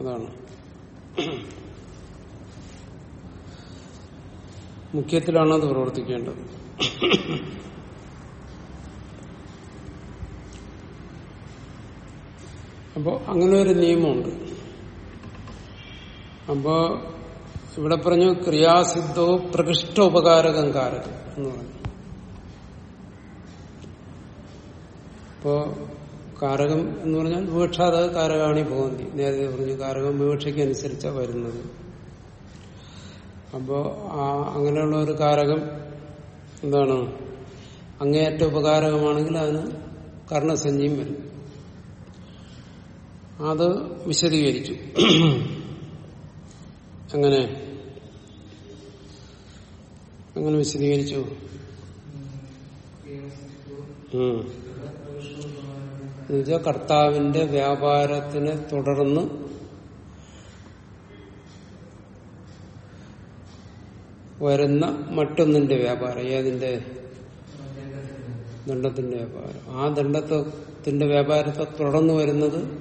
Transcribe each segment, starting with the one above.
അതാണ്. മുഖ്യത്തിലാണ് അത് പ്രവർത്തിക്കേണ്ടത്. അപ്പോ അങ്ങനെ ഒരു നിയമമുണ്ട്. അപ്പോ ഇവിടെ പറഞ്ഞു ക്രിയാസിദ്ധോ പ്രകൃഷ്ട ഉപകാരകം കാരകം എന്ന് പറഞ്ഞു. ഇപ്പോ കാരകം എന്ന് പറഞ്ഞാൽ വിവക്ഷാത കാരകാണി ഭവന്തി നേരത്തെ പറഞ്ഞു കാരകം വിവക്ഷയ്ക്കനുസരിച്ചാ വരുന്നത്. അപ്പോ ആ അങ്ങനെയുള്ള ഒരു കാരകം എന്താണ്? അങ്ങേയറ്റ ഉപകാരകമാണെങ്കിൽ അതിന് കർണസഞ്ജിയും വരും. അത് വിശദീകരിച്ചു. അങ്ങനെ. അങ്ങനെ വിശദീകരിച്ചു. എന്നുവെച്ചാൽ കർത്താവിന്റെ വ്യാപാരത്തിനെ തുടർന്ന് വരുന്ന മറ്റൊന്നിന്റെ വ്യാപാരം. ഏതിന്റെ? ദണ്ഡത്തിന്റെ വ്യാപാരം. ആ ദണ്ഡത്തിന്റെ വ്യാപാരത്തെ തുടർന്ന് വരുന്നത്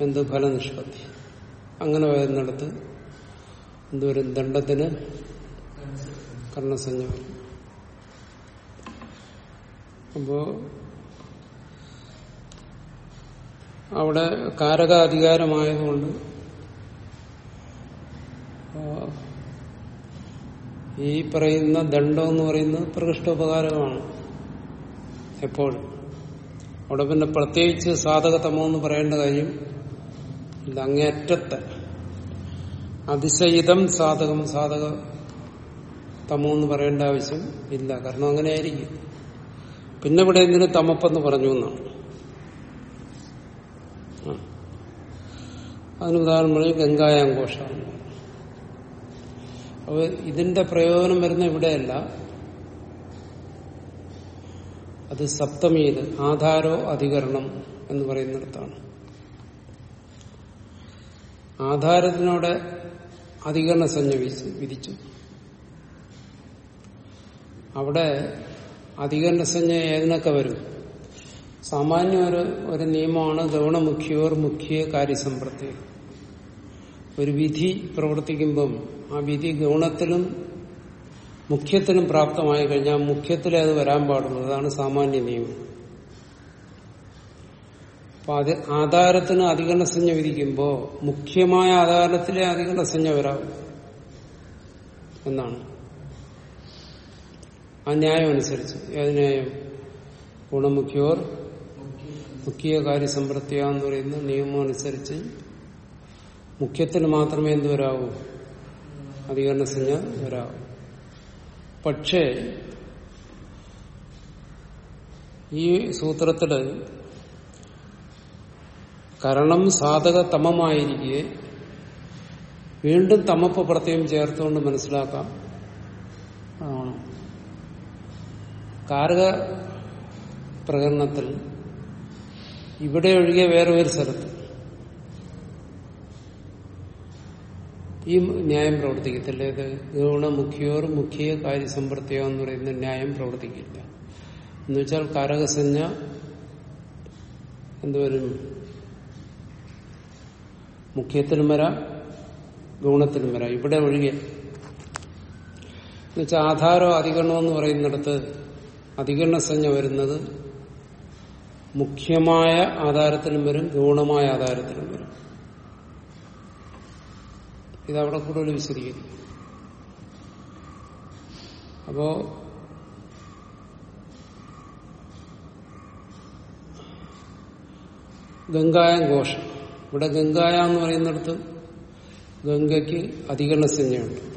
എന്ത്? ഫലനിഷ്പത്തി. അങ്ങനെ വരുന്നിടത്ത് എന്തുവരും ദണ്ഡത്തിന് കർണസഞ്ജ അപ്പോ അവിടെ കാരക അധികാരമായതുകൊണ്ട് ഈ പറയുന്ന ദണ്ഡം എന്ന് പറയുന്നത് പ്രകൃഷ്ടോപകാരമാണ് എപ്പോഴും അവിടെ പിന്നെ പ്രത്യേകിച്ച് സാധകതമോ എന്ന് പറയേണ്ട കാര്യം ഇല്ല അങ്ങേറ്റത്തെ അതിശയിതം സാധകം സാധക തമോ എന്ന് പറയേണ്ട ആവശ്യം ഇല്ല. കാരണം അങ്ങനെ ആയിരിക്കും പിന്നെ ഇവിടെ എന്തിനു തമപ്പെന്ന് പറഞ്ഞു എന്നാണ്. അതിന് ഉദാഹരണം പറയും ഗംഗായാഘോഷമാണ് അപ്പൊ ഇതിന്റെ പ്രയോജനം വരുന്ന ഇവിടെയല്ല. അത് സപ്തമിയിൽ ആധാരോ അധികരണം എന്ന് പറയുന്നിടത്താണ്. ആധാരത്തിനോടെ അധികരണ സംജ്ഞ വിധിച്ചു. അവിടെ അധികരണ സംജ്ഞ ഏതിനൊക്കെ വരും? സാമാന്യ ഒരു ഒരു നിയമമാണ് ഗൗണമുഖ്യോർ മുഖ്യ കാര്യസമ്പ്രത്തി ഒരു വിധി പ്രവർത്തിക്കുമ്പം ആ വിധി ഗുണത്തിലും മുഖ്യത്തിനും പ്രാപ്തമായി കഴിഞ്ഞാൽ മുഖ്യത്തിലേ അത് വരാൻ പാടുള്ളൂ. അതാണ് സാമാന്യ നിയമം. അപ്പൊ അത് ആധാരത്തിന് അധികരണസഞ്ജ വിധിക്കുമ്പോ മുഖ്യമായ ആധാരത്തിലെ അധികരണസഞ്ജ വരാം എന്നാണ്. ആ ന്യായം അനുസരിച്ച്. ഏത് ന്യായം? ഗുണമുഖ്യോർ മുഖ്യ കാര്യസമ്പ്രത്യ എന്ന് പറയുന്ന നിയമം അനുസരിച്ച് മുഖ്യത്തിന് മാത്രമേ എന്ത് വരാവൂ? അധികരണ അധികരണസഞ്ജ വരാവൂ. പക്ഷേ ഈ സൂത്രത്തിൽ കരണം സാധക തമമായിരിക്കെ വീണ്ടും തമപ്പ് പ്രത്യേകം ചേർത്തുകൊണ്ട് മനസ്സിലാക്കാം. കാരക പ്രകരണത്തിൽ ഇവിടെ ഒഴികെ വേറെ ഒരു സ്ഥലത്ത് ഈ ന്യായം പ്രവർത്തിക്കത്തില്ല. ഇത് ഗുണമുഖിയോർ മുഖ്യ കാര്യസമ്പ്രത്യ എന്ന് പറയുന്ന ന്യായം പ്രവർത്തിക്കില്ല. എന്നുവെച്ചാൽ കാരകസഞ്ജ എന്തുവരും മുഖ്യത്തിനും വരാം ഗുണത്തിനും വരാം. ഇവിടെ ഒഴികെ. എന്നുവെച്ചാൽ ആധാരോ അധികരണോ എന്ന് പറയുന്നിടത്ത് അധികരണസഞ്ജ വരുന്നത് മുഖ്യമായ ആധാരത്തിലും വരും ഗൗണമായ ആധാരത്തിലും വരും. ഇത് അവിടെ കൂടുതൽ വിശദീകരിക്കും അപ്പോ ഗംഗായം ഘോഷം. ഇവിടെ ഗംഗായ എന്ന് പറയുന്നിടത്ത് ഗംഗയ്ക്ക് അധികരണ അധികരണസഞ്ജയുണ്ട്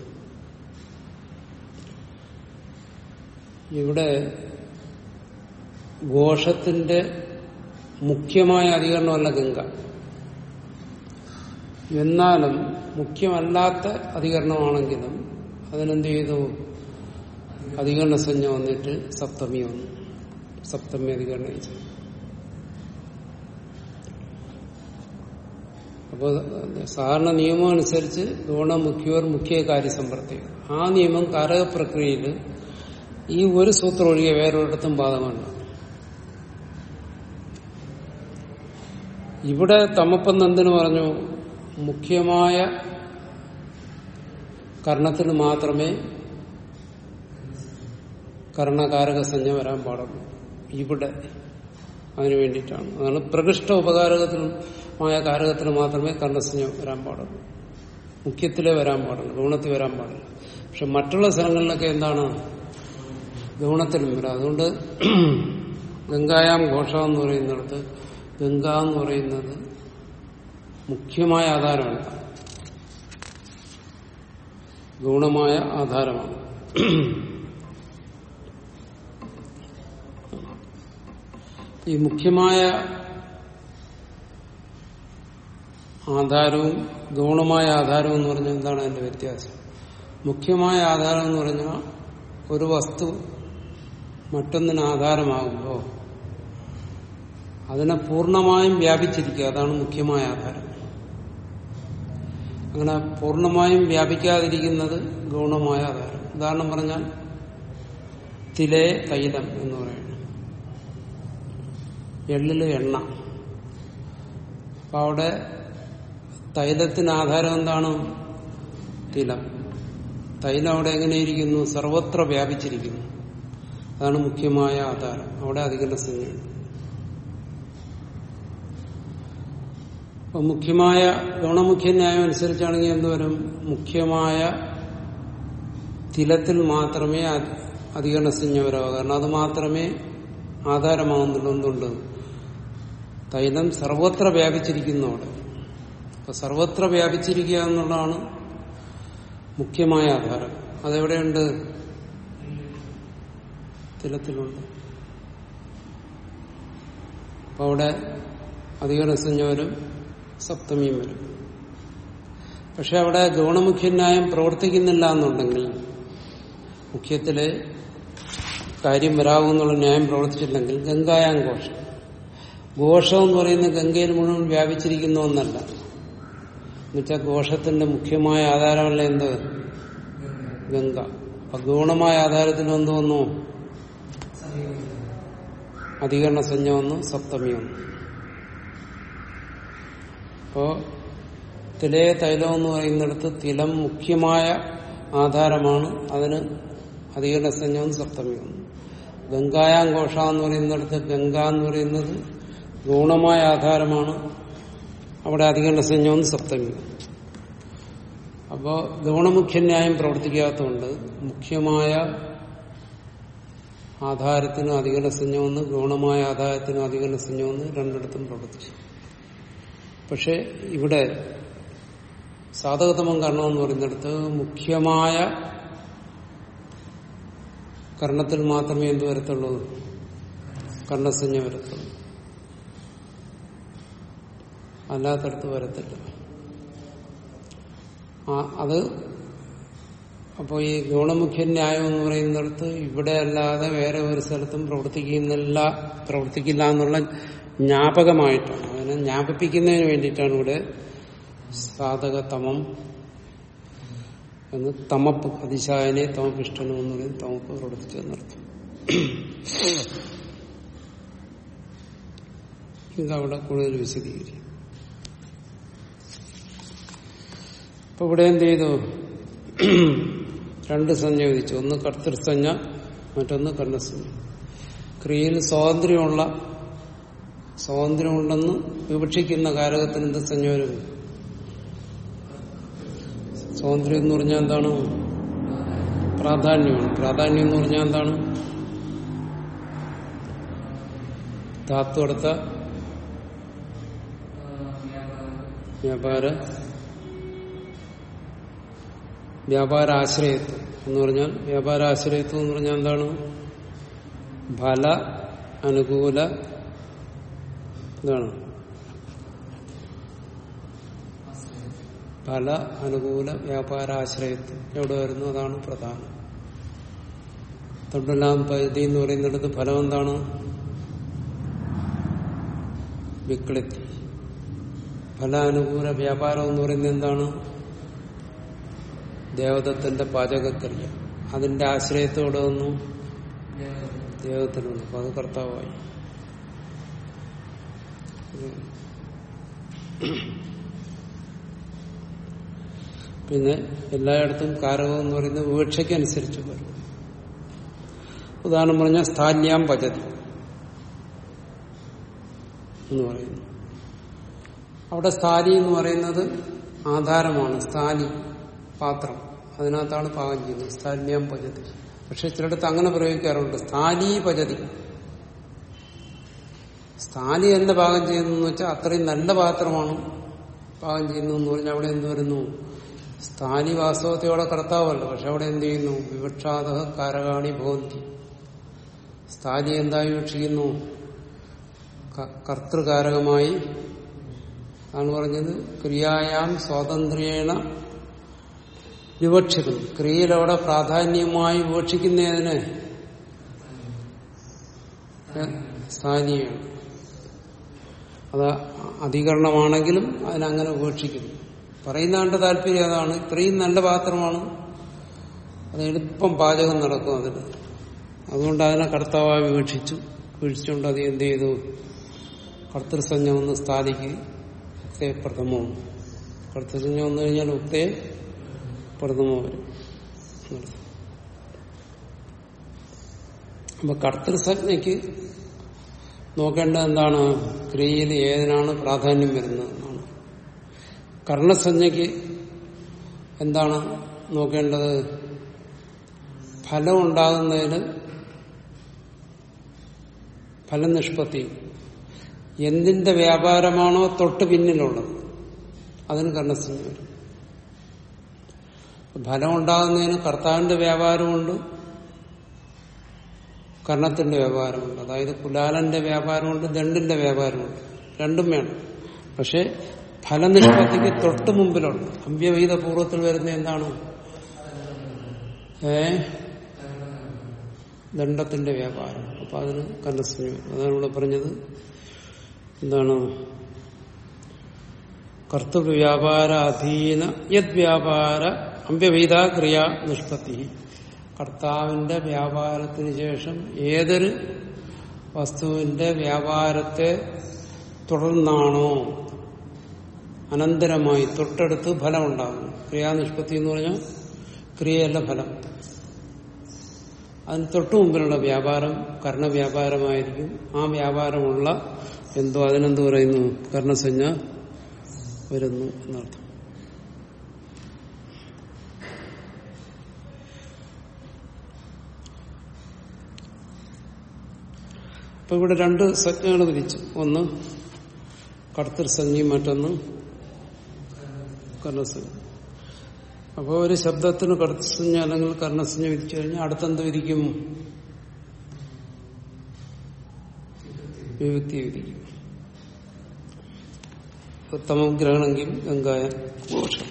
ഇവിടെ ഘോഷത്തിന്റെ മുഖ്യമായ അധികരണമല്ല ഗംഗ. എന്നാലും മുഖ്യമല്ലാത്ത അധികരണമാണെങ്കിലും അതിനെന്ത് ചെയ്തു? അധികരണ സംജ്ഞ വന്നിട്ട് സപ്തമി വന്നു. സപ്തമി അധികരണം ചെയ്തു. അപ്പോൾ സാധാരണ നിയമം അനുസരിച്ച് ഗുണ മുഖ്യവർ മുഖ്യ കാര്യസമ്പ്രത്യം ആ നിയമം കാരക പ്രക്രിയയിൽ ഈ ഒരു സൂത്രം ഒഴികെ വേറൊരിടത്തും ബാധകമല്ല. ഇവിടെ തമപ്പെന്ന് എന്തിനു പറഞ്ഞു മുഖ്യമായ കർണത്തിന് മാത്രമേ കർണകാരക സംജ്ഞ വരാൻ പാടുള്ളൂ. ഇവിടെ അതിനു വേണ്ടിയിട്ടാണ്. അതാണ് പ്രകൃഷ്ട ഉപകാരകത്തിനുമായ കാരകത്തിന് മാത്രമേ കർണസഞ്ജ വരാൻ പാടുള്ളൂ. മുഖ്യത്തിലേ വരാൻ പാടുള്ളൂ. ഗുണത്തിൽ വരാൻ പാടില്ല. പക്ഷെ മറ്റുള്ള സ്ഥലങ്ങളിലൊക്കെ എന്താണ്? ഗുണത്തിലും വരാം. അതുകൊണ്ട് ഗംഗായാം ഘോഷ എന്ന് പറയുന്നിടത്ത് ഗംഗ എന്ന് പറയുന്നത് മുഖ്യമായ ആധാരമല്ല. ഗുണമായ ആധാരമാണ്. ഈ മുഖ്യമായ ആധാരവും ഗൗണമായ ആധാരവും എന്ന് പറഞ്ഞാൽ എന്താണ് അതിന്റെ വ്യത്യാസം? മുഖ്യമായ ആധാരം എന്ന് പറഞ്ഞാൽ ഒരു വസ്തു മറ്റൊന്നിന് ആധാരമാകുമ്പോൾ അതിനെ പൂർണമായും വ്യാപിച്ചിരിക്കുക. അതാണ് മുഖ്യമായ ആധാരം. അങ്ങനെ പൂർണമായും വ്യാപിക്കാതിരിക്കുന്നത് ഗൗണമായ ആധാരം ഉദാഹരണം പറഞ്ഞാൽ തിലേ തൈലം എന്ന് പറയുന്നത്. എള്ളിൽ എണ്ണ. അപ്പൊ അവിടെ തൈലത്തിന് ആധാരം എന്താണ്? തിലം. തൈലം അവിടെ എങ്ങനെയിരിക്കുന്നു? സർവത്ര വ്യാപിച്ചിരിക്കുന്നു. അതാണ് മുഖ്യമായ ആധാരം. അവിടെ അധികരണ സംഖ്യയുണ്ട് അപ്പൊ മുഖ്യമായ ഗുണമുഖ്യ ന്യായം അനുസരിച്ചാണെങ്കിൽ എന്തുവരും മുഖ്യമായ തിലത്തിൽ മാത്രമേ അധികരണ വരാവൂ. കാരണം അത് മാത്രമേ ആധാരമാകുന്നുള്ളൂ എന്തുണ്ട് തൈലം സർവത്ര വ്യാപിച്ചിരിക്കുന്നവിടെ അപ്പൊ സർവത്ര വ്യാപിച്ചിരിക്കുക എന്നുള്ളതാണ് മുഖ്യമായ ആധാരം. അതെവിടെയുണ്ട്? തിലത്തിലുണ്ട്. അപ്പൊ അവിടെ അധികരസഞ്ജ വരും. സപ്തമിയും വരും പക്ഷെ അവിടെ ഗൗണമുഖ്യന്യായം പ്രവർത്തിക്കുന്നില്ല എന്നുണ്ടെങ്കിൽ മുഖ്യത്തിലെ കാര്യം വരാവുന്നുള്ള ന്യായം പ്രവർത്തിച്ചില്ലെങ്കിൽ ഗംഗായാം ഘോഷം. ഘോഷം എന്ന് പറയുന്ന ഗംഗയിൽ മുഴുവൻ വ്യാപിച്ചിരിക്കുന്ന ഒന്നല്ല എന്നുവെച്ചാൽ ഘോഷത്തിന്റെ മുഖ്യമായ ആധാരമല്ല എന്ത്? ഗംഗ. അപ്പൊ ഗൗണമായ ആധാരത്തിൽ എന്ത് വന്നു? അധികരണ സംജ്ഞ വന്നു സപ്തമി വന്നു. അപ്പോ തിലേ തൈലം എന്ന് പറയുന്നിടത്ത് തിലം മുഖ്യമായ ആധാരമാണ്. അതിന് അധികരണ സംജ്ഞവും സപ്തമിയും. ഗംഗായാം എന്ന് പറയുന്നിടത്ത് ഗംഗ എന്ന് പറയുന്നത് ഗുണമായ ആധാരമാണ്. അവിടെ അധികരണ സംജ്ഞവും സപ്തമിയാണ് അപ്പോൾ അപ്പോ ഗുണമുഖ്യ ന്യായം പ്രവർത്തിക്കാത്തതുകൊണ്ട് മുഖ്യമായ ആധാരത്തിനും അധികരണ സംജ്ഞമെന്ന് ഗുണമായ ആധാരത്തിനും അധികരണ സംജ്ഞമെന്ന് രണ്ടിടത്തും പ്രവർത്തിച്ചു. പക്ഷെ ഇവിടെ സാധകതമം കർണം എന്ന് പറയുന്നിടത്ത് മുഖ്യമായ കർണത്തിൽ മാത്രമേ എന്ത് വരത്തുള്ളൂ? കർണസഞ്ജ വരത്തുള്ളൂ. അല്ലാത്തടത്ത് വരത്തില്ല. അത് അപ്പോൾ ഈ ഗുണമുഖ്യ ന്യായം എന്ന് പറയുന്നിടത്ത് ഇവിടെ അല്ലാതെ വേറെ ഒരു സ്ഥലത്തും പ്രവർത്തിക്കുന്നില്ല പ്രവർത്തിക്കില്ല എന്നുള്ള ജ്ഞാപകമായിട്ടാണ്. ജ്ഞാപിപ്പിക്കുന്നതിന് വേണ്ടിയിട്ടാണ് ഇവിടെ സാധകതമം എന്ന് തമപ്പ് അതിശായനെ തമപിഷ്ടനം എന്ന് പറയും തമപ്പ് പ്രവർത്തിച്ചെന്നർത്ഥം ഇതവിടെ കൂടുതൽ വിശദീകരിക്കും. അപ്പൊ ഇവിടെ എന്ത് ചെയ്തു? രണ്ട് സംജ്ഞ വിധിച്ചു. ഒന്ന് കർത്തൃസഞ്ജ മറ്റൊന്ന് കർണസഞ്ജ ക്രിയയിൽ സ്വാതന്ത്ര്യമുള്ള സ്വാതന്ത്ര്യമുണ്ടെന്ന് വിവക്ഷിക്കുന്ന കാരകത്തിന് എന്ത് വരും സ്വാതന്ത്ര്യം എന്ന് പറഞ്ഞാൽ എന്താണ്? പ്രാധാന്യമാണ്. പ്രാധാന്യം എന്ന് പറഞ്ഞാൽ എന്താണ്? ധാത്തു അടുത്ത വ്യാപാര വ്യാപാരാശ്രയത്വം എന്ന് പറഞ്ഞാൽ വ്യാപാരാശ്രയത്വം എന്ന് പറഞ്ഞാൽ എന്താണ്? ഫല അനുകൂല എന്താണ് ഫല അനുകൂല വ്യാപാരാശ്രയത്വം എവിടെ വരുന്നു? അതാണ് പ്രധാനം. തൊണ്ടെല്ലാം പകുതി എന്ന് പറയുന്നിടത്ത് ഫലം എന്താണ്? വിക്ലിത്തി ഫലാനുകൂല വ്യാപാരം എന്ന് പറയുന്നത് എന്താണ്? ദേവതത്തിന്റെ പാചകക്രിയ. അതിന്റെ ആശ്രയത്തോടെ ഒന്നും ദേവതത്തിനുണ്ട് അപ്പൊ അത് കർത്താവായി. പിന്നെ എല്ലായിടത്തും കാരകം എന്ന് പറയുന്നത് വിവക്ഷയ്ക്കനുസരിച്ച് വരും. ഉദാഹരണം പറഞ്ഞാൽ സ്ഥാന്യാം പചതി എന്ന് പറയുന്നു. അവിടെ സ്ഥാനി എന്ന് പറയുന്നത് ആധാരമാണ് സ്ഥാനി പാത്രം. അതിനകത്താണ് പാകം ചെയ്യുന്നത് സ്ഥാന്യാം പചതി പക്ഷെ ചിലടത്ത് അങ്ങനെ പ്രയോഗിക്കാറുണ്ട് സ്ഥാനീ പചതി സ്ഥാലി തന്നെ പാകം ചെയ്യുന്നതെന്ന് വെച്ചാൽ അത്രയും നല്ല പാത്രമാണ് പാകം ചെയ്യുന്നതെന്ന് പറഞ്ഞാൽ അവിടെ എന്ത് വരുന്നു? സ്ഥാനി വാസ്തവത്തോടെ കർത്താവല്ല പക്ഷെ അവിടെ എന്ത് ചെയ്യുന്നു? വിവക്ഷാത കാരകാണി ഭവന്തി. സ്ഥാനി എന്തായി വിവക്ഷിക്കുന്നു? കർത്തൃകാരകമായി ആണ് പറഞ്ഞത്. ക്രിയായാം സ്വാതന്ത്ര്യേണ വിവക്ഷിക്കുന്നു. ക്രിയയിൽ അവിടെ പ്രാധാന്യമായി വിവക്ഷിക്കുന്നതിന് സ്ഥാനീയാണ് അത് അധികരണമാണെങ്കിലും അതിനങ്ങനെ ഉപേക്ഷിക്കുന്നു. പറയുന്നതിന്റെ താല്പര്യം അതാണ്. ഇത്രയും നല്ല പാത്രമാണ്. അത് എളുപ്പം പാചകം നടക്കും അതിന്. അതുകൊണ്ട് അതിനെ കർത്താവായി വിവക്ഷിച്ചു. വീക്ഷിച്ചുകൊണ്ട് അത് എന്ത് ചെയ്തു? കർത്തൃസഞ്ജ ഒന്ന് സ്ഥാപിക്കുക ഉക്തേ പ്രഥമവും കർത്തൃസഞ്ജ വന്നു കഴിഞ്ഞാൽ ഉക്തേ പ്രഥമവും വരും. അപ്പൊ കർത്തൃസജ്ഞയ്ക്ക് നോക്കേണ്ടത് എന്താണ് ക്രിയയിൽ ഏതിനാണ് പ്രാധാന്യം വരുന്നത്? എന്നാണ് കർണസഞ്ജയ്ക്ക് എന്താണ് നോക്കേണ്ടത്? ഫലം ഉണ്ടാകുന്നതിന് ഫലനിഷ്പത്തി എന്തിന്റെ വ്യാപാരമാണോ തൊട്ട് പിന്നിലുള്ളത്? അതിന് കർണസഞ്ജ വരും. ഫലം ഉണ്ടാകുന്നതിന് കർത്താവിന്റെ വ്യാപാരമുണ്ട് കർണത്തിന്റെ വ്യാപാരമുണ്ട്. അതായത് കുലാലന്റെ വ്യാപാരമുണ്ട് ദണ്ടിന്റെ വ്യാപാരമുണ്ട്. രണ്ടും വേണം. പക്ഷെ ഫലനിഷ്പത്തിക്ക് തൊട്ട് മുമ്പിലുണ്ട്. അമ്പ്യവീത പൂർവത്തിൽ വരുന്ന എന്താണ്? ഏ? ദണ്ഡത്തിന്റെ വ്യാപാരം. അപ്പൊ അതിന് കർണസ്മി അതാണ് ഇവിടെ പറഞ്ഞത്. എന്താണ്? കർത്തൃവ്യാപാര അധീന യദ് വ്യാപാര അമ്പ്യവീത ക്രിയ നിഷ്പത്തി കർത്താവിന്റെ വ്യാപാരത്തിന് ശേഷം ഏതൊരു വസ്തുവിന്റെ വ്യാപാരത്തെ തുടർന്നാണോ അനന്തരമായി തൊട്ടടുത്ത് ഫലമുണ്ടാകുന്നു ക്രിയാനിഷ്പത്തി എന്ന് പറഞ്ഞാൽ ക്രിയയല്ല ഫലം. അതിന് തൊട്ടു മുമ്പിലുള്ള വ്യാപാരം കർണവ്യാപാരമായിരിക്കും. ആ വ്യാപാരമുള്ള എന്തോ അതിനെന്ത് പറയുന്നു കർണസഞ്ജ വരുന്നു എന്നർത്ഥം. അപ്പൊ ഇവിടെ രണ്ട് സംജ്ഞകൾ തിരിച്ചു. ഒന്ന് കർത്തൃസഞ്ജി മറ്റൊന്ന് കർണസഞ്ജ അപ്പോൾ ഒരു ശബ്ദത്തിന് കർത്തസഞ്ജ അല്ലെങ്കിൽ കർണസഞ്ജ വിരിച്ചു കഴിഞ്ഞാൽ അടുത്തെന്ത് വിരിക്കും വിഭക്തി വിരിക്കും ഉത്തമം ഗ്രഹണമെങ്കിൽ ഗംഗായ മോക്ഷം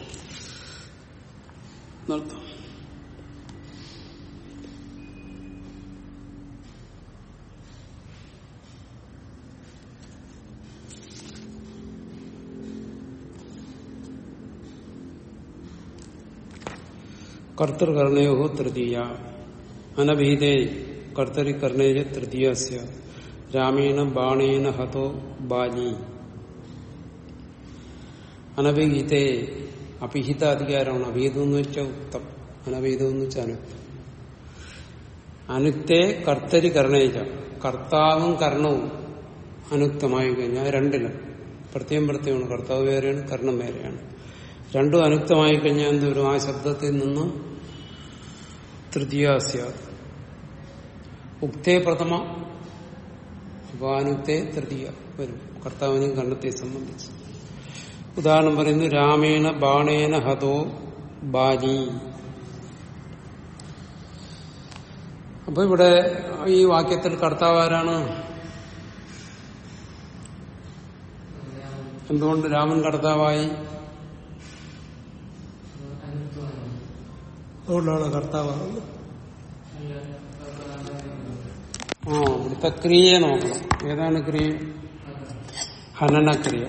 നടത്തും കർത്തൃകർണയോ തൃതീയ അനഭീതേ കർത്തരികർണേയ തൃതീയസ്യ രാമേണ ബാണേന ഹതോ ബാലി അനഭിഹിതേ അഭിഹിത അധികാരമാണ് അഭിഹിതം എന്ന് വെച്ചാൽ ഉക്തം അനഭിഹിതം എന്ന് വെച്ചാൽ അനുക്തം അനുക്തേ കർത്തരി കർണേജ കർത്താവും കർണവും അനുക്തമായി കഴിഞ്ഞാൽ രണ്ടിലും. പ്രത്യേകം പ്രത്യേകമാണ്. കർത്താവ് വേറെയാണ് കർണം വേറെയാണ്. രണ്ടും അനുക്തമായി കഴിഞ്ഞാൽ എന്ത് വരും? ആ ശബ്ദത്തിൽ നിന്ന് തൃതീയാസ്യ ഉക്തേ പ്രഥമ അപ്പൊ അനുക്തേ തൃതീയ വരും. കർത്താവിനെയും കണ്ടത്തെ സംബന്ധിച്ച്. ഉദാഹരണം പറയുന്നു രാമേണ ബാണേന ഹതോ ബാലി. അപ്പൊ ഇവിടെ ഈ വാക്യത്തിൽ കർത്താവ് ആരാണ്? എന്തുകൊണ്ട് രാമൻ കർത്താവായി? അതുകൊണ്ടാണ് കർത്താവാകുന്നത് ആ ഇവിടുത്തെ ക്രിയയെ നോക്കണം. ഏതാണ് ക്രിയ? ഹനനക്രിയ.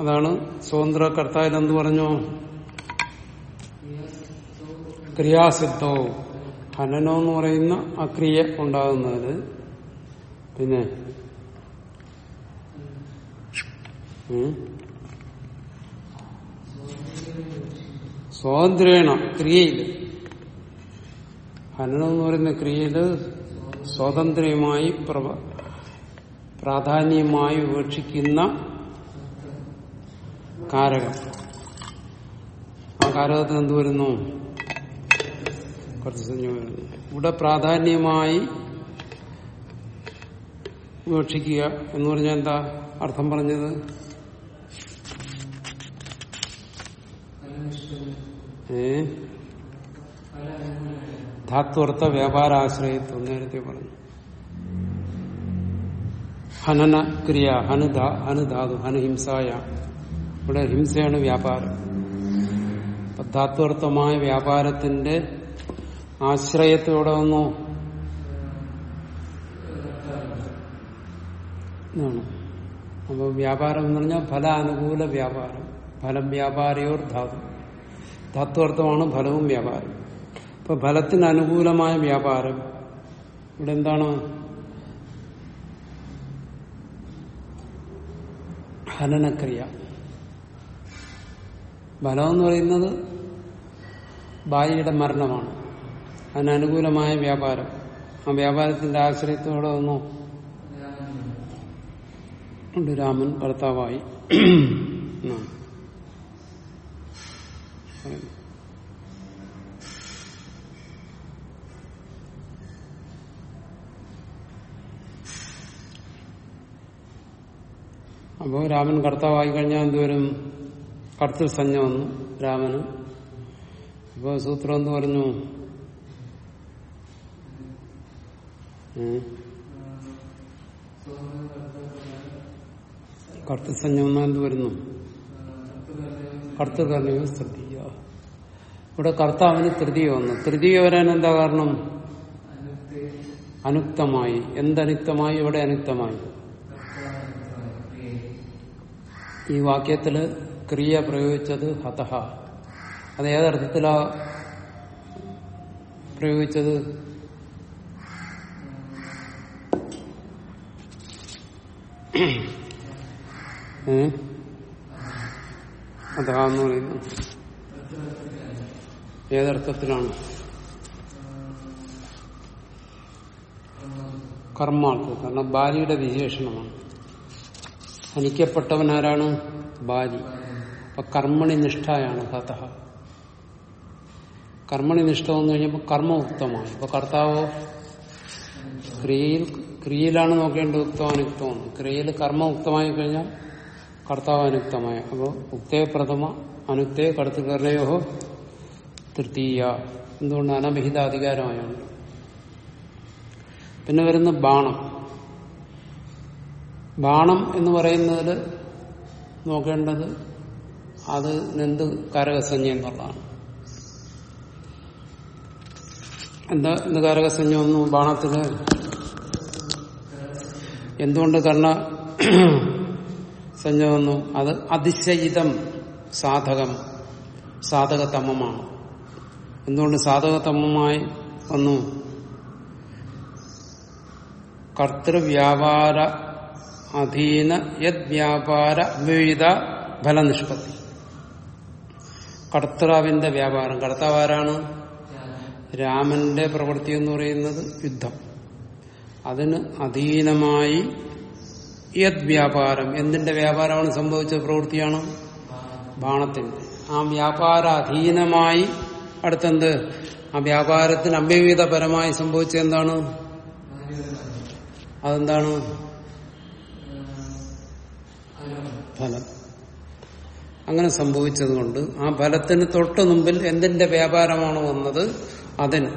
അതാണ് സ്വതന്ത്ര കർത്താവിൽ എന്ത് പറഞ്ഞു? ക്രിയാസിദ്ധോ. ഹനനമെന്ന് പറയുന്ന ആ ക്രിയ ഉണ്ടാകുന്നതിന് പിന്നെ സ്വാതന്ത്ര്യേണ ക്രിയയിൽ. ഹനനം എന്ന് പറയുന്ന ക്രിയയിൽ സ്വാതന്ത്ര്യമായി പ്രാധാന്യമായി ഉപേക്ഷിക്കുന്ന കാരകം. ആ കാരകത്തിന് എന്ത് വരുന്നു? കുറച്ച് വരുന്നു. ഇവിടെ പ്രാധാന്യമായി ഉപേക്ഷിക്കുക എന്ന് പറഞ്ഞാൽ എന്താ? അർത്ഥം പറഞ്ഞത് ഏ? ധാത്വർത്ഥ വ്യാപാരാശ്രയത്വം നേരത്തെ പറഞ്ഞു. ഹനന ക്രിയ ഹനുധാ ഹനുധാതു ഹനുഹിംസായ ഇവിടെ ഹിംസയാണ് വ്യാപാരം. ധാത്വർത്ഥമായ വ്യാപാരത്തിന്റെ ആശ്രയത്തോടെ വന്നു. എന്നാണ് അപ്പൊ വ്യാപാരം എന്ന് പറഞ്ഞാൽ ഫലാനുകൂല വ്യാപാരം. ഫലം വ്യാപാരിയോർ ധാതു. ധാത്വർത്ഥമാണ് ഫലവും വ്യാപാരം. അപ്പൊ ഫലത്തിന് അനുകൂലമായ വ്യാപാരം ഇവിടെ എന്താണ് ഹനനക്രിയ. ഫലം എന്ന് പറയുന്നത് ഭാര്യയുടെ മരണമാണ്. അതിനനുകൂലമായ വ്യാപാരം. ആ വ്യാപാരത്തിന്റെ ആശ്രയത്തോടെ വന്നു. രാമൻ. ഭർത്താവായി. എന്നാണ് അപ്പോ രാമൻ കർത്താവായി കഴിഞ്ഞാൽ എന്തുവരും കർത്തൃസഞ്ജ വന്നു രാമന്. അപ്പോ സൂത്രം എന്ത് പറഞ്ഞു? കർത്തൃസഞ്ജ വന്നാൽ എന്ത് വരുന്നു? കർത്തൃകർണയോ തൃതീയ ഇവിടെ കർത്താവിന് തൃതീയ വന്നു. തൃതീയ വരാൻ എന്താ കാരണം? അനുക്തമായി. എന്തനുക്തമായി? ഇവിടെ അനുക്തമായി. ഈ വാക്യത്തിൽ ക്രിയ പ്രയോഗിച്ചത് ഹതഹ. അത് ഏതർത്ഥത്തിലാ പ്രയോഗിച്ചത്? ഏ? അതാ എന്ന് പറയുന്നു. ഏതർത്ഥത്തിലാണ്? കർമാർത്ഥം. കാരണം ബാലിയുടെ വിശേഷണമാണ്. ഹനിക്കപ്പെട്ടവൻ ആരാണ് ബാലി. അപ്പൊ കർമ്മണി നിഷ്ഠയാണ് കഥ കർമ്മണി നിഷ്ഠ വന്നു കഴിഞ്ഞപ്പോൾ കർമ്മയുക്തമായി അപ്പൊ കർത്താവോ ക്രിയയിൽ ക്രിയയിലാണ് നോക്കേണ്ടത് ഉക്തം അനുക്തമാണ് ക്രിയയിൽ കർമ്മ ഉക്തമായി കഴിഞ്ഞാൽ കർത്താവ് അനുക്തമായ. അപ്പോൾ ഉക്തേ പ്രഥമ അനുക്തേ കർത്തൃകർണയോ തൃതീയ എന്തുകൊണ്ട് അനഭിഹിത അധികാരമായുണ്ട് പിന്നെ വരുന്ന ബാണം. ബാണം എന്ന് പറയുന്നതിൽ നോക്കേണ്ടത് അത് എന്ത് കാരകസഞ്ജ എന്നുള്ളതാണ്. എന്താ എന്ത് കാരകസഞ്ജ ഒന്നും ബാണത്തിൽ? എന്തുകൊണ്ട് കർണ സഞ്ജ അത് അതിശയിതം സാധകം സാധകതമമാണ്. എന്തുകൊണ്ട് സാധകതമമായി വന്നു? കർത്തൃവ്യാപാര അധീന യത് വ്യാപാര വിവിധ ഫലനിഷ്പത്തി. കർത്താവിന്റെ വ്യാപാരം. കർത്താവ് ആരാണ് രാമന്റെ പ്രവൃത്തി എന്ന് പറയുന്നത് യുദ്ധം. അതിന് അധീനമായി യത് വ്യാപാരം എന്തിന്റെ വ്യാപാരമാണ് സംഭവിച്ച പ്രവൃത്തിയാണ്? ബാണത്തിന്റെ. ആ വ്യാപാര അധീനമായി അടുത്തെന്ത്? ആ വ്യാപാരത്തിന് അമ്യവിധപരമായി സംഭവിച്ചെന്താണ് അതെന്താണ്? ഫലം. അങ്ങനെ സംഭവിച്ചതുകൊണ്ട് ആ ഫലത്തിന് തൊട്ട് മുമ്പിൽ എന്തിന്റെ വ്യാപാരമാണ് വന്നത്? അതിന്.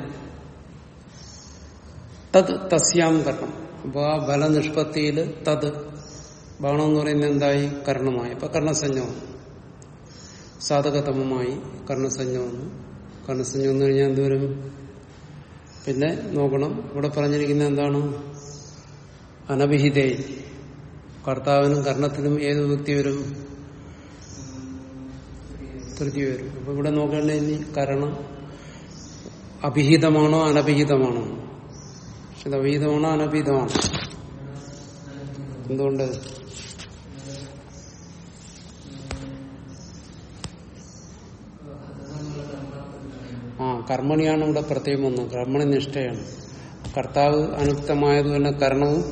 തത് തസ്യാം കർണം. അപ്പൊ ആ ഫലനിഷ്പത്തിയിൽ തത്. ബാണം എന്ന് പറയുന്നത് എന്തായി? കർണമായി. അപ്പൊ കർണസഞ്ജമാണ് സാധകതമമായി കർണസഞ്ജ കർണസഞ്ജ വന്നു കഴിഞ്ഞാൽ എന്തോരും പിന്നെ നോക്കണം. ഇവിടെ പറഞ്ഞിരിക്കുന്നത് എന്താണ്? അനഭിഹിതേ. കർത്താവിനും കർണത്തിനും ഏത് വ്യക്തി വരും? തൃതി വരും. അപ്പൊ ഇവിടെ നോക്കേണ്ട ഇനി കരണം അഭിഹിതമാണോ അനഭിഹിതമാണോ? പക്ഷെ അഭിഹിതമാണോ അനഭിഹിതമാണോ? എന്തുകൊണ്ട്? കർമ്മണിയാണ് ഇവിടെ പ്രത്യേകം വന്നത്. കർമ്മണി നിഷ്ഠയാണ് കർത്താവ് അനുക്തമായത് തന്നെ കരണവും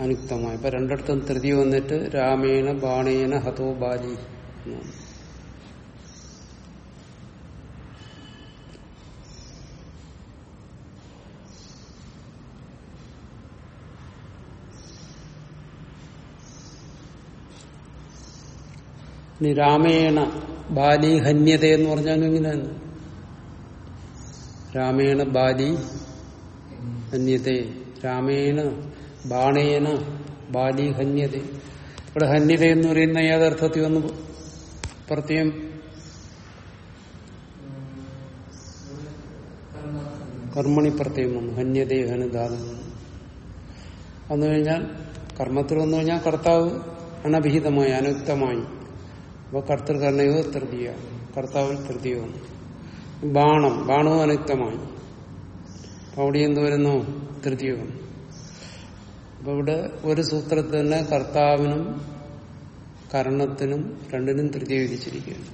അനുക്തമായി. ഇപ്പൊ രണ്ടിടത്തും തൃതി വന്നിട്ട് രാമേണ ബാണേന ഹതോ ബാലി. ഇനി രാമേണ ബാലി ഹന്യത എന്ന് പറഞ്ഞാൽ എങ്ങനെയാണ്? രാമേണ ബാലി ഹന്യത രാമേണ ബാണേന ബാലി ഹന്യത ഇവിടെ ഹന്യത എന്ന് പറയുന്ന ഏതർത്ഥത്തിൽ ഒന്ന് പ്രത്യം കർമ്മണി പ്രത്യം വന്നു. ഹന്യതേ ഹനുദാനം. വന്നു കഴിഞ്ഞാൽ കർമ്മത്തിൽ വന്നു കഴിഞ്ഞാൽ കർത്താവ് അനഭിഹിതമായി അനുക്തമായി. അപ്പൊ കർത്തൃകർണയോ തൃതീയ. കർത്താവിൽ തൃതീയ വന്നു. ബാണം ബാണവും അനുക്തമായി അപ്പൊ അവിടെ എന്ത് വരുന്നു? തൃതീയവും അപ്പൊ ഇവിടെ ഒരു സൂത്രത്തിൽ തന്നെ കർത്താവിനും കരണത്തിനും രണ്ടിനും തൃതീയ വിധിച്ചിരിക്കുകയാണ്.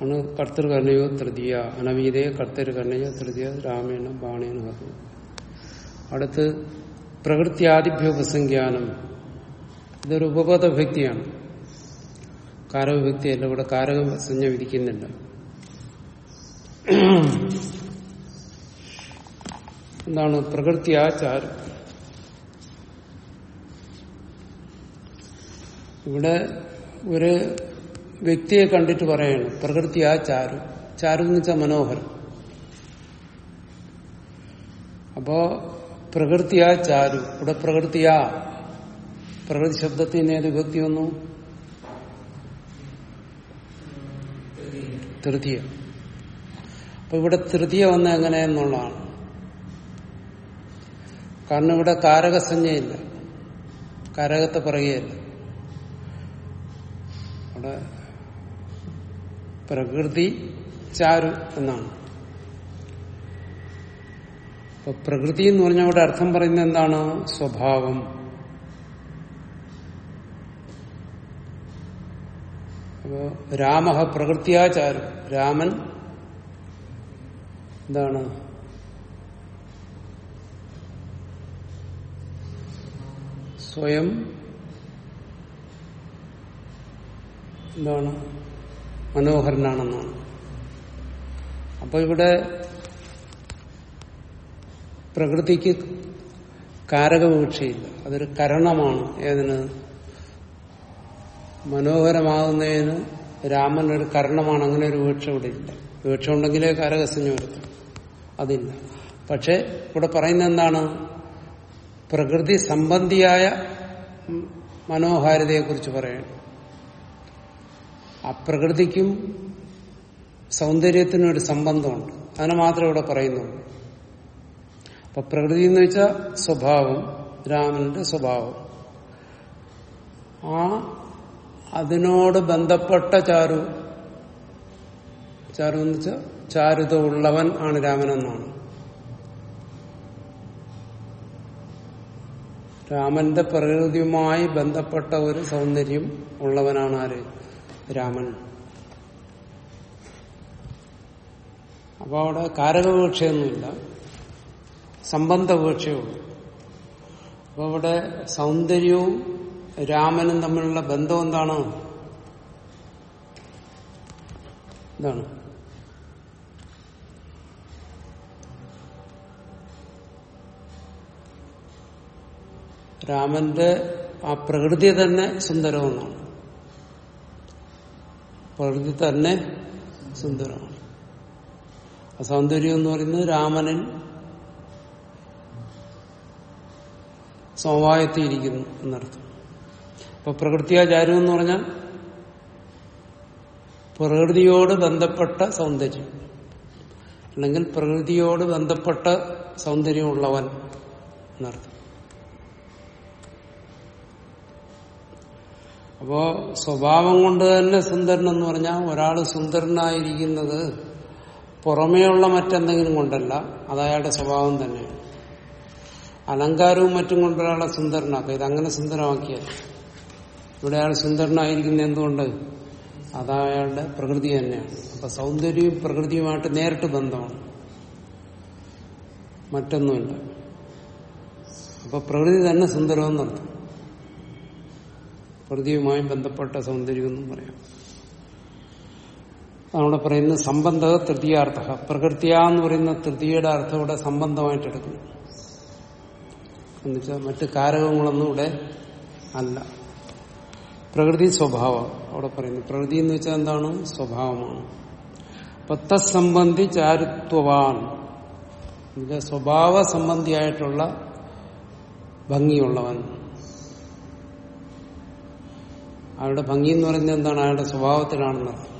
ആണ് കർത്തൃകർണയോ തൃതീയ അനവീതയെ കർത്തൃകർണയോ തൃതീയ രാമേണ ബാണേന ഹതു അടുത്ത് പ്രകൃത്യാദിഭ്യോപസംഖ്യാനം ഇതൊരു ഉപപദ വ്യക്തിയാണ് കാരകവ്യക്തിയല്ല ഇവിടെ കാരകസഞ്ജ വിധിക്കുന്നില്ല എന്താണ് പ്രകൃതി ആചാരം ഇവിടെ ഒരു വ്യക്തിയെ കണ്ടിട്ട് പറയാണ് പ്രകൃതി ആ ചാരു ചാരു എന്ന് വെച്ചാൽ മനോഹരം. അപ്പോ പ്രകൃതിയാ ചാരു ഇവിടെ പ്രകൃതിയാ പ്രകൃതി ശബ്ദത്തിന് ഏത് വ്യക്തി വന്നു? തൃതീയ അപ്പൊ ഇവിടെ തൃതീയ വന്ന എങ്ങനെയെന്നുള്ളതാണ് കാരണം ഇവിടെ കാരകസഞ്ജയില്ല കാരകത്തെ പറയുകയില്ല. അവിടെ പ്രകൃതി ചാരു എന്നാണ്. അപ്പൊ പ്രകൃതി എന്ന് പറഞ്ഞാൽ അവിടെ അർത്ഥം പറയുന്നത് എന്താണ്? സ്വഭാവം. രാമ പ്രകൃത്യാചാരം. രാമൻ എന്താണ്? സ്വയം എന്താണ്? മനോഹരനാണെന്നാണ്. അപ്പൊ ഇവിടെ പ്രകൃതിക്ക് കാരകവീക്ഷയില്ല അതൊരു കരണമാണ്. ഏതിന്? മനോഹരമാകുന്നതിന് രാമൻ ഒരു കരണമാണ്. അങ്ങനെ ഒരു വീക്ഷ ഇവിടെ ഇല്ല. വീക്ഷ ഉണ്ടെങ്കിലേ കരകസഞ്ഞ് വരുത്തും അതില്ല. പക്ഷെ ഇവിടെ പറയുന്ന എന്താണ്? പ്രകൃതി സംബന്ധിയായ മനോഹാരിതയെക്കുറിച്ച് പറയണം. അപ്രകൃതിക്കും പ്രകൃതിക്കും സൗന്ദര്യത്തിനും ഒരു സംബന്ധമുണ്ട്. അതിനെ മാത്രമേ ഇവിടെ പറയുന്നുള്ളൂ. അപ്പൊ പ്രകൃതി എന്ന് വെച്ചാൽ സ്വഭാവം രാമന്റെ സ്വഭാവം. ആ അതിനോട് ബന്ധപ്പെട്ട ചാരു. ചാരു എന്ന് വെച്ചാൽ ചാരുത ഉള്ളവൻ ആണ് രാമനെന്നാണ്. രാമന്റെ പ്രകൃതിയുമായി ബന്ധപ്പെട്ട ഒരു സൗന്ദര്യം ഉള്ളവനാണ് ആര്? രാമൻ. അപ്പൊ അവിടെ കാരകവീക്ഷയൊന്നുമില്ല സംബന്ധവീക്ഷയുള്ളൂ അപ്പൊ അവിടെ സൗന്ദര്യവും രാമനും തമ്മിലുള്ള ബന്ധം എന്താണ്? എന്താണ് രാമന്റെ ആ പ്രകൃതി തന്നെ സുന്ദരമെന്നാണ്. പ്രകൃതി തന്നെ സുന്ദരമാണ്. അസൗന്ദര്യം എന്ന് പറയുന്നത് രാമനിൽ സമവായത്തിയിരിക്കുന്നു എന്നർത്ഥം. അപ്പൊ പ്രകൃതിയാചാരം എന്ന് പറഞ്ഞാൽ പ്രകൃതിയോട് ബന്ധപ്പെട്ട സൗന്ദര്യം. അല്ലെങ്കിൽ പ്രകൃതിയോട് ബന്ധപ്പെട്ട സൗന്ദര്യമുള്ളവൻ എന്നർത്ഥം. അപ്പോ സ്വഭാവം കൊണ്ട് തന്നെ സുന്ദരൻ എന്ന് പറഞ്ഞാൽ ഒരാൾ സുന്ദരനായിരിക്കുന്നത് പുറമേയുള്ള മറ്റെന്തെങ്കിലും കൊണ്ടല്ല അത് സ്വഭാവം തന്നെയാണ്. അലങ്കാരവും മറ്റും കൊണ്ടൊരാളെ സുന്ദരനാക്കുക അങ്ങനെ സുന്ദരമാക്കിയാൽ ഇവിടെ അയാൾ സുന്ദരനായിരിക്കുന്ന എന്തുകൊണ്ട്? അതയാളുടെ പ്രകൃതി തന്നെയാണ്. അപ്പൊ സൗന്ദര്യവും പ്രകൃതിയുമായിട്ട് നേരിട്ട് ബന്ധമാണ്. മറ്റൊന്നുമില്ല. അപ്പൊ പ്രകൃതി തന്നെ സുന്ദരമെന്നർത്ഥം പ്രകൃതിയുമായി ബന്ധപ്പെട്ട സൗന്ദര്യം എന്നും പറയാം. അവിടെ പറയുന്ന സംബന്ധ തൃതീയാർത്ഥ. പ്രകൃതിയ എന്ന് പറയുന്ന തൃതീയയുടെ അർത്ഥം ഇവിടെ സംബന്ധമായിട്ട് എടുക്കുന്നു. എന്നുവെച്ചാൽ മറ്റ് കാരകങ്ങളൊന്നും ഇവിടെ അല്ല. പ്രകൃതി സ്വഭാവം. അവിടെ പറയുന്നു പ്രകൃതി എന്ന് വെച്ചാൽ എന്താണ്? സ്വഭാവമാണ്. അപ്പൊ തസ്സംബന്ധി ചാരുത്വവാൻ. ഇതിന്റെ സ്വഭാവ സംബന്ധിയായിട്ടുള്ള ഭംഗിയുള്ളവൻ. അയാളുടെ ഭംഗി എന്ന് പറയുന്നത് എന്താണ്? അയാളുടെ സ്വഭാവത്തിലാണെന്ന്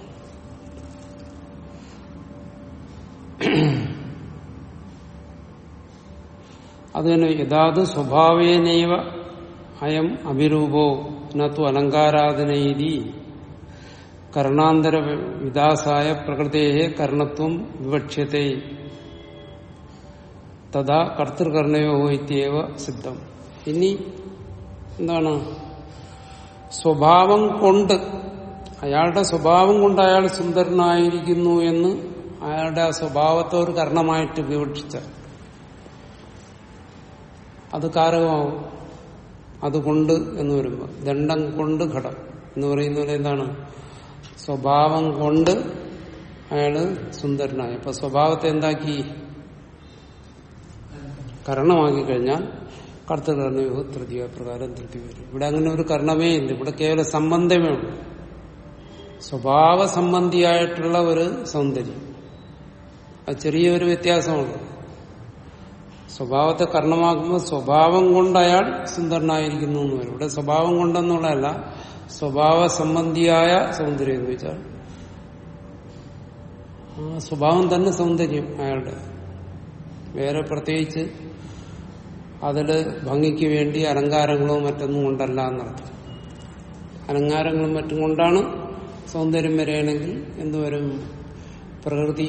അത് തന്നെ യഥാത് സ്വഭാവേനൈവ അയം അഭിരൂപോ നത്തു അലങ്കാരാധനയിരി കർണാന്തര വിദാസായ പ്രകൃതിയെ കർണത്വം വിവക്ഷ്യത്തെ. തഥാ കർത്തൃകർണയോ ഇത്യവ സിദ്ധം. ഇനി എന്താണ്? സ്വഭാവം കൊണ്ട് അയാളുടെ സ്വഭാവം കൊണ്ട് അയാൾ സുന്ദരനായിരിക്കുന്നു എന്ന് അയാളുടെ ആ സ്വഭാവത്തെ ഒരു കർണമായിട്ട് വിവക്ഷിച്ച. അത് കാരകമാവും. അതുകൊണ്ട് എന്ന് വരുമ്പോൾ ദണ്ഡം കൊണ്ട് ഘടം എന്ന് പറയുന്നത് എന്താണ്? സ്വഭാവം കൊണ്ട് അയാൾ സുന്ദരനായി. അപ്പൊ സ്വഭാവത്തെ എന്താക്കി? കരണമാക്കി കഴിഞ്ഞാൽ കർത്തകർണയോ തൃതീയ പ്രകാരം തൃപ്തി വരും. ഇവിടെ അങ്ങനെ ഒരു കരണമേ ഇല്ല. ഇവിടെ കേവല സംബന്ധമേ ഉള്ളൂ. സ്വഭാവ സംബന്ധിയായിട്ടുള്ള ഒരു സൗന്ദര്യം. അത് ചെറിയൊരു വ്യത്യാസമുള്ളൂ. സ്വഭാവത്തെ കർണമാക്കുമ്പോൾ സ്വഭാവം കൊണ്ട് അയാൾ സുന്ദരനായിരിക്കുന്നു എന്ന് വരും ഇവിടെ സ്വഭാവം കൊണ്ടെന്നുള്ളതല്ല സ്വഭാവ സംബന്ധിയായ സൗന്ദര്യം എന്ന് വെച്ചാൽ സ്വഭാവം തന്നെ സൗന്ദര്യം അയാളുടെ. വേറെ പ്രത്യേകിച്ച് അതിൽ ഭംഗിക്ക് വേണ്ടി അലങ്കാരങ്ങളോ മറ്റൊന്നും കൊണ്ടല്ല എന്നർത്ഥം. അലങ്കാരങ്ങളും മറ്റും കൊണ്ടാണ് സൗന്ദര്യം വരികയാണെങ്കിൽ എന്തുവരും പ്രകൃതി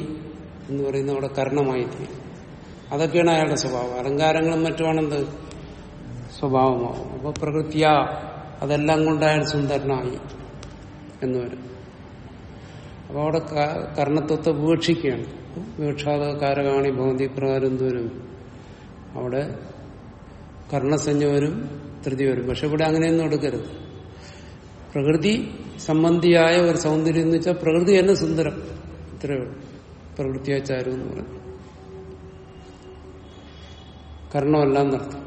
എന്ന് പറയുന്ന അവിടെ കരണമായി തീരും അതൊക്കെയാണ് അയാളുടെ സ്വഭാവം. അലങ്കാരങ്ങളും മറ്റുമാണെന്ത്? സ്വഭാവമാവും. അപ്പൊ പ്രകൃതിയാ അതെല്ലാം കൊണ്ട് അയാൾ സുന്ദരനായി എന്ന് വരും അപ്പൊ അവിടെ കർണത്വത്തെ വീക്ഷിക്കുകയാണ് വീക്ഷാത കാരകാണി ഭവന്തി പ്രകാരം തോരും അവിടെ കർണസഞ്ജ വരും ധൃതി വരും പക്ഷെ ഇവിടെ അങ്ങനെയൊന്നും എടുക്കരുത്. പ്രകൃതി സംബന്ധിയായ ഒരു സൗന്ദര്യം എന്ന് വെച്ചാൽ പ്രകൃതി തന്നെ സുന്ദരം. ഇത്രയേ ഉള്ളൂ. പ്രകൃതിയാചാരം എന്ന് കർണമല്ല എന്നർത്ഥം